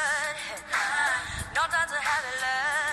good. No time to have a love.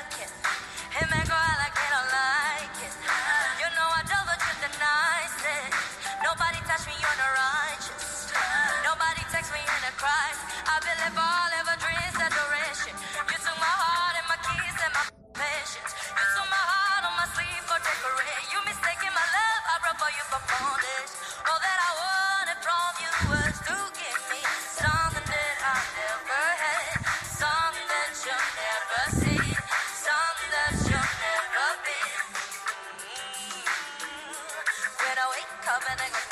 I'm gonna go.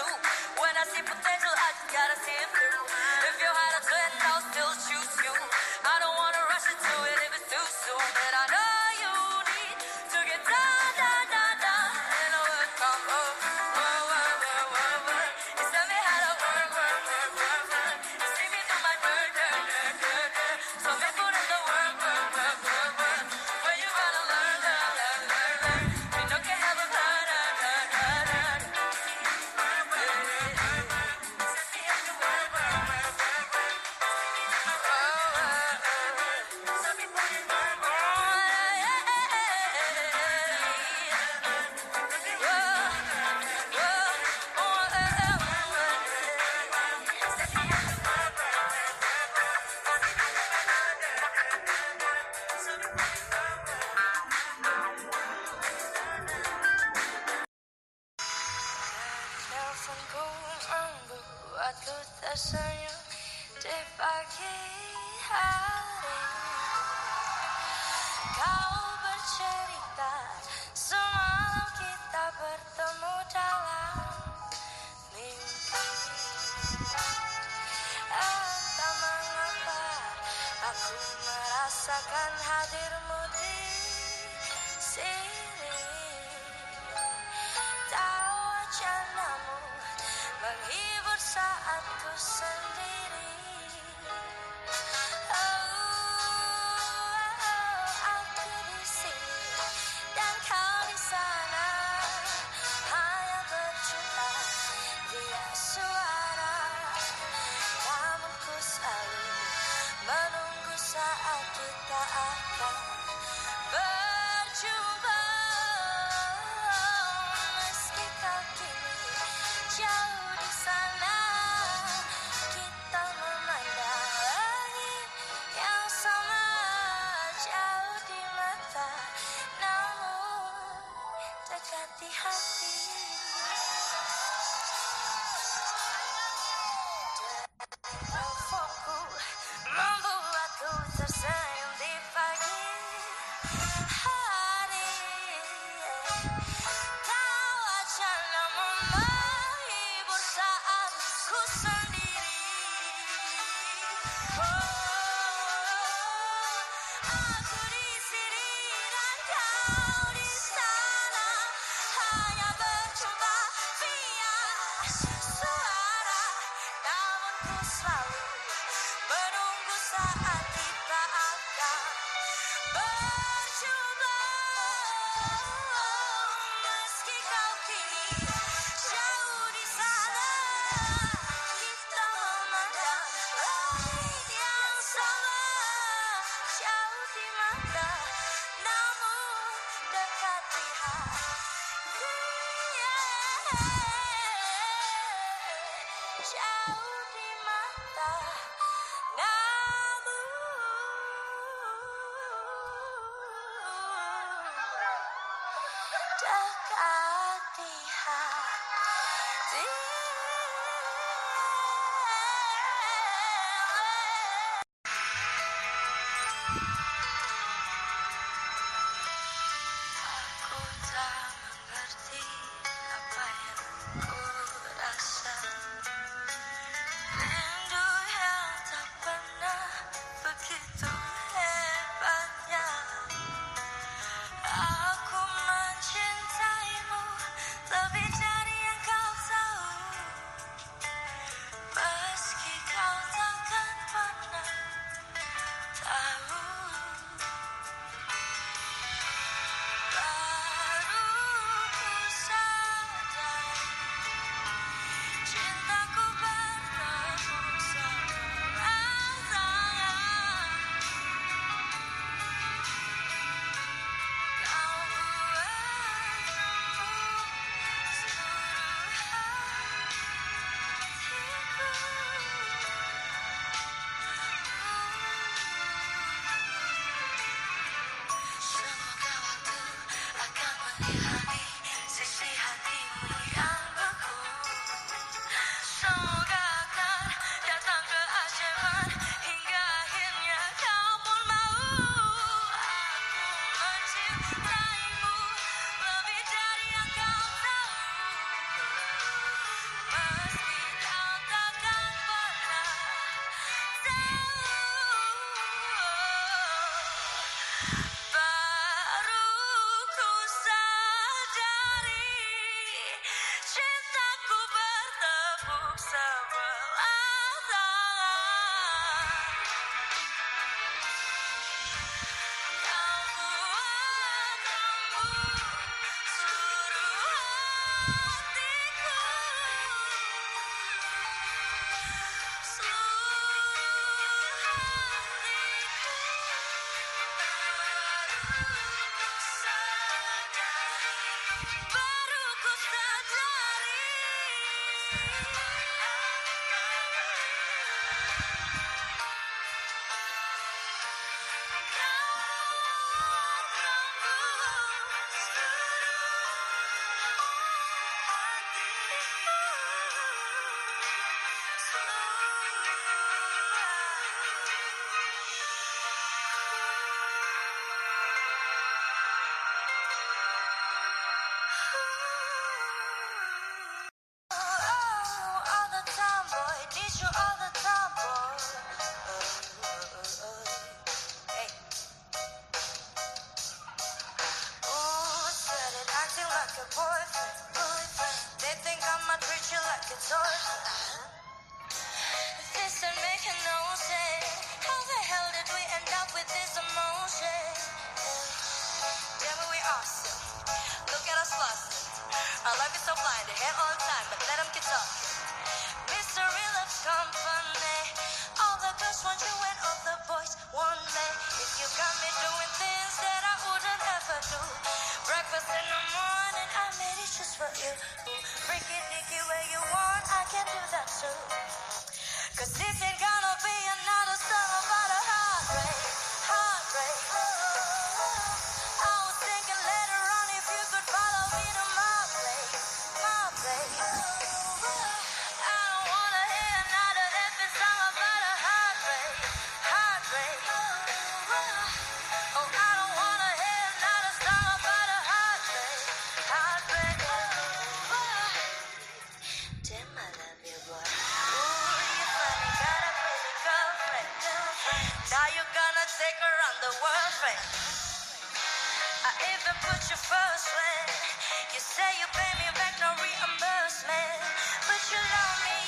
true. When I see potential, I just gotta see it through. cerita. Semalam kita bertemu dalam mimpi. Entah mengapa aku merasakan hadirmu. Even put first you say you pay me back, no reimbursement. But you love me.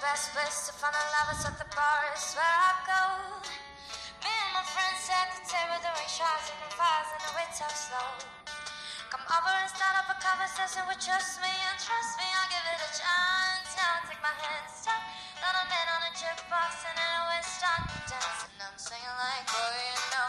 best place to find the lovers at the bar is where I go. Me and my friends at the table doing shots and fires and we talk slow. Come over and start up a conversation with just me and trust me, I'll give it a chance. Now I take my hand, stop, then I'm in on a jukebox and then we start dancing. I'm singing like, boy, you know.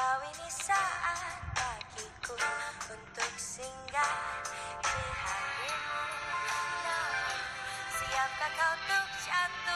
Atau ini saat bagiku Untuk singgah di hatimu. Siapkah kau untuk jatuh